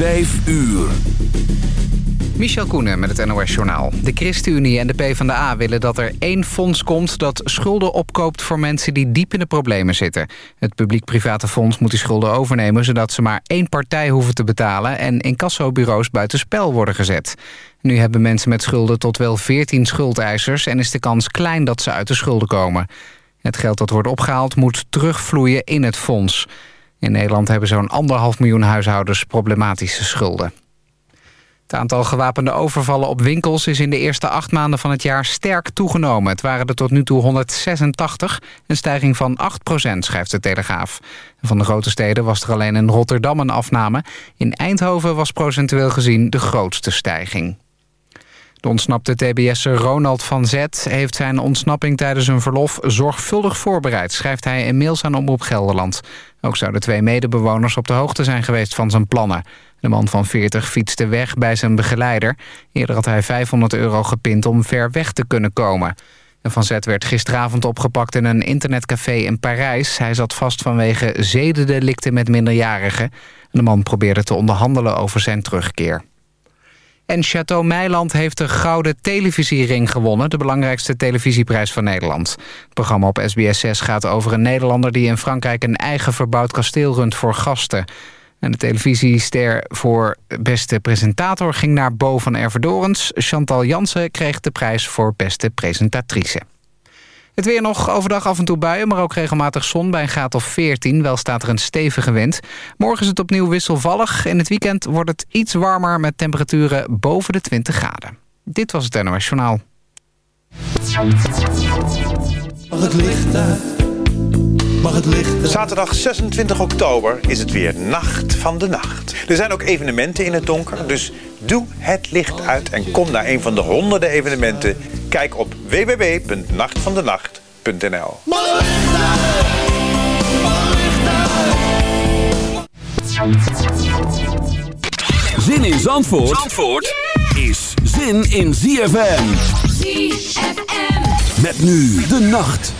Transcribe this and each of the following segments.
Vijf uur. Michel Koenen met het NOS-journaal. De ChristenUnie en de PvdA willen dat er één fonds komt... dat schulden opkoopt voor mensen die diep in de problemen zitten. Het publiek-private fonds moet die schulden overnemen... zodat ze maar één partij hoeven te betalen... en incassobureaus buitenspel worden gezet. Nu hebben mensen met schulden tot wel 14 schuldeisers... en is de kans klein dat ze uit de schulden komen. Het geld dat wordt opgehaald moet terugvloeien in het fonds. In Nederland hebben zo'n anderhalf miljoen huishoudens problematische schulden. Het aantal gewapende overvallen op winkels is in de eerste acht maanden van het jaar sterk toegenomen. Het waren er tot nu toe 186, een stijging van 8 procent, schrijft de Telegraaf. Van de grote steden was er alleen in Rotterdam een afname. In Eindhoven was procentueel gezien de grootste stijging. De ontsnapte TBS'er Ronald van Zet heeft zijn ontsnapping tijdens een verlof zorgvuldig voorbereid, schrijft hij in mails aan Omroep Gelderland. Ook zouden twee medebewoners op de hoogte zijn geweest van zijn plannen. De man van 40 fietste weg bij zijn begeleider. Eerder had hij 500 euro gepind om ver weg te kunnen komen. Van Zet werd gisteravond opgepakt in een internetcafé in Parijs. Hij zat vast vanwege zedendelicten met minderjarigen. De man probeerde te onderhandelen over zijn terugkeer. En Chateau Meiland heeft de Gouden Televisiering gewonnen... de belangrijkste televisieprijs van Nederland. Het programma op SBS6 gaat over een Nederlander... die in Frankrijk een eigen verbouwd kasteel runt voor gasten. En de televisiester voor beste presentator ging naar Bo van Ervedorens. Chantal Jansen kreeg de prijs voor beste presentatrice. Het weer nog overdag af en toe buien, maar ook regelmatig zon bij een graad of 14. Wel staat er een stevige wind. Morgen is het opnieuw wisselvallig. In het weekend wordt het iets warmer met temperaturen boven de 20 graden. Dit was het NOS Journaal. Mag het licht uit? Mag het licht Zaterdag 26 oktober is het weer Nacht van de Nacht. Er zijn ook evenementen in het donker, dus doe het licht uit... en kom naar een van de honderden evenementen. Kijk op www.nachtvandenacht.nl Zin in Zandvoort, Zandvoort is zin in ZFM. ZFM. Met nu de nacht.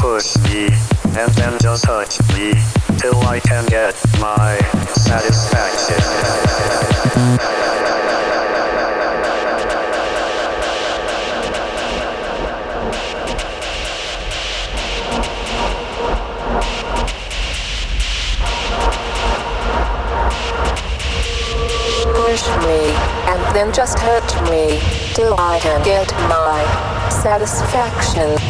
push me, and then just touch me, till I can get my satisfaction. push me, and then just hurt me, till I can get my satisfaction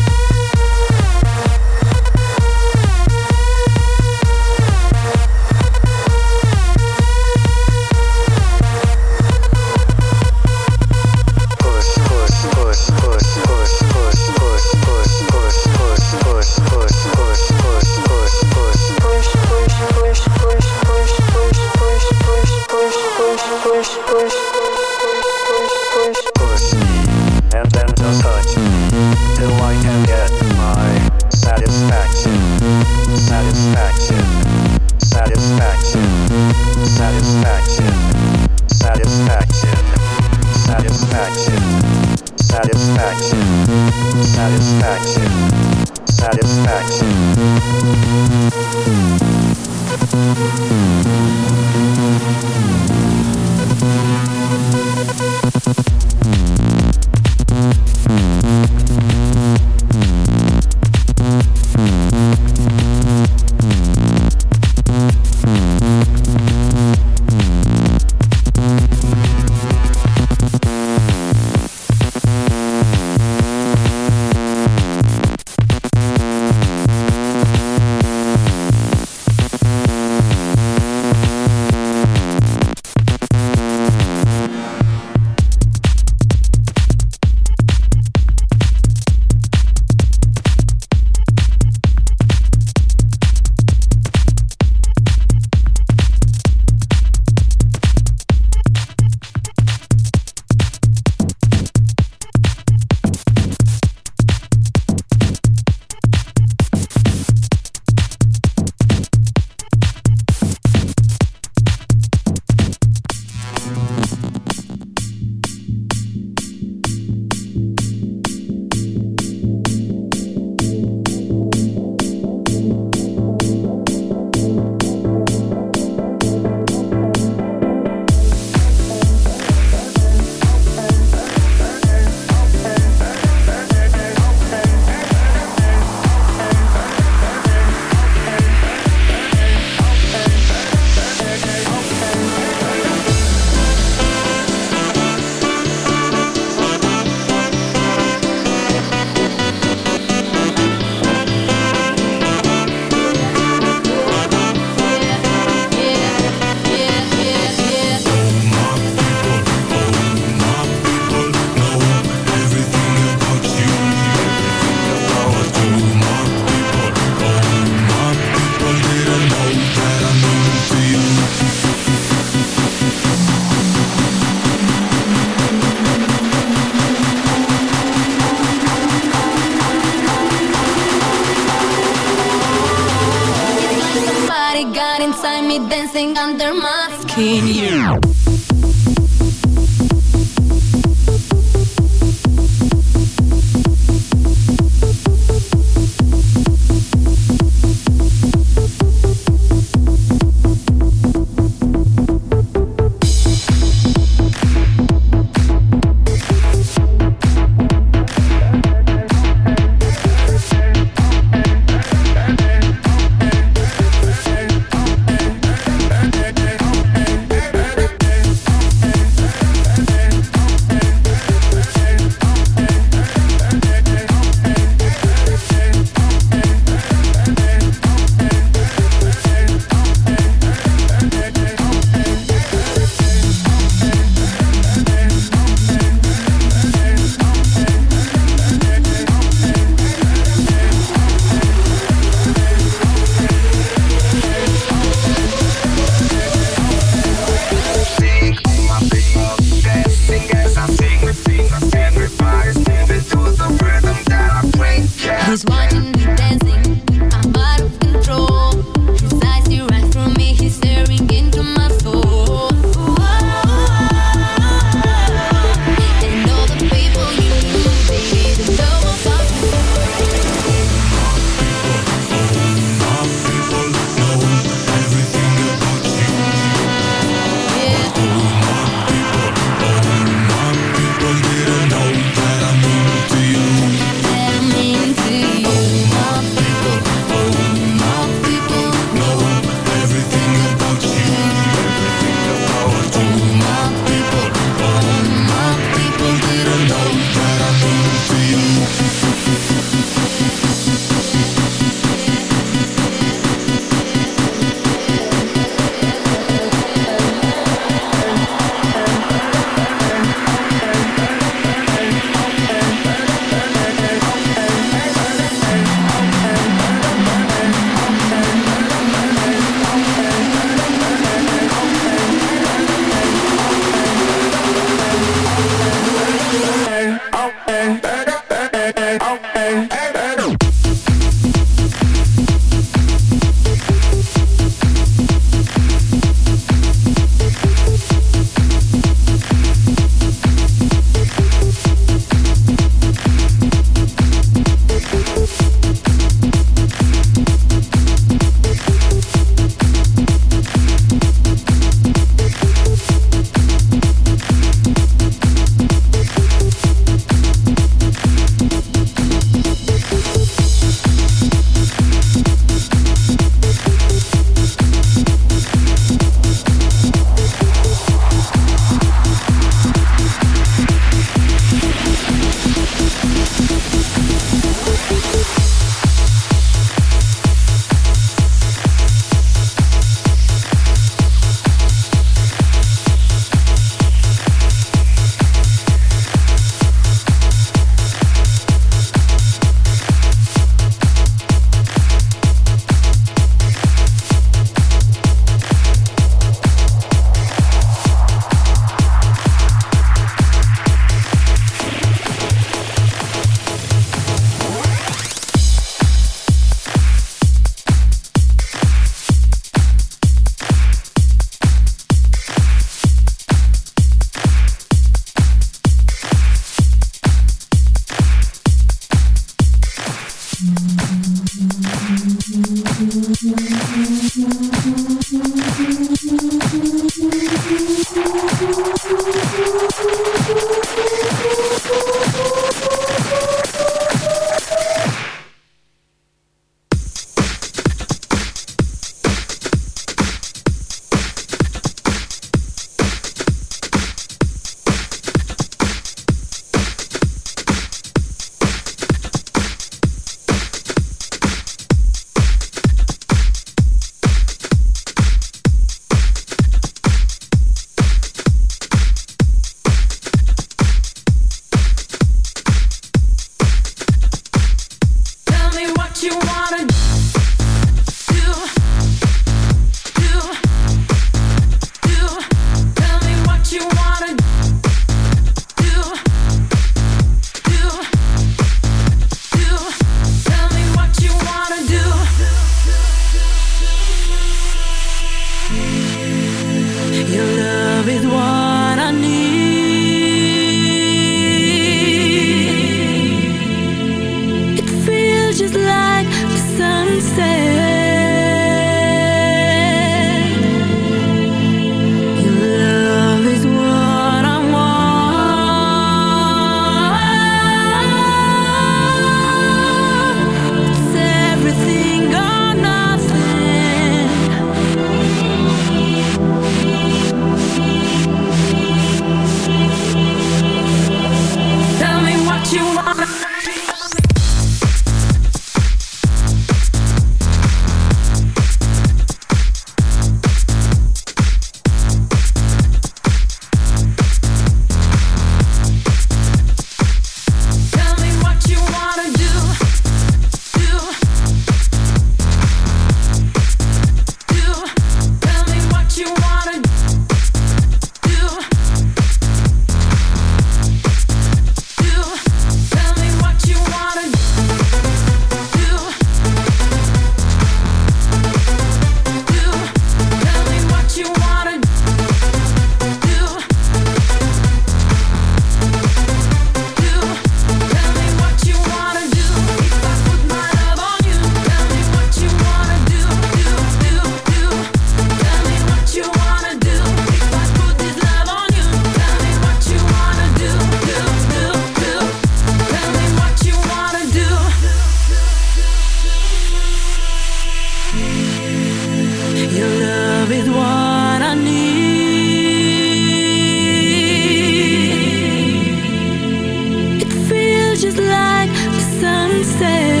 said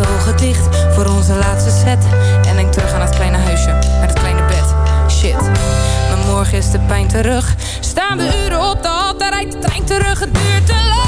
Ogen voor onze laatste set. En denk terug aan het kleine huisje met het kleine bed. Shit, maar morgen is de pijn terug. Staan we uren op de hal, daar rijdt de trein terug. Het duurt te lang.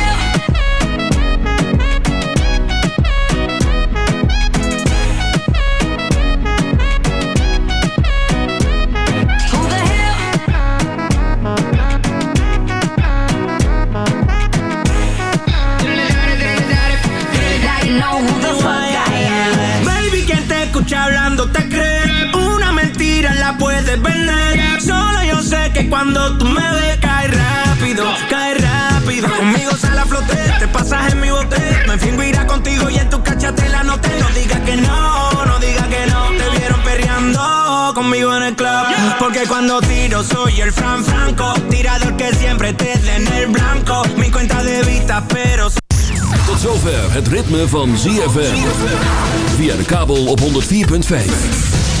que cuando tú me ves cae rápido, cae rápido. Conmigo sale a flote, te pasas en mi bote. Me fingo irá contigo y en tu cachatela no te no digas que no, no digas que no. Te vieron perreando conmigo en el club. Porque cuando tiro soy el Fran Franco, tirador que siempre te den el blanco. Mi cuenta de vista, pero Tot zover het ritme van ZFM. Via de kabel op 104.5.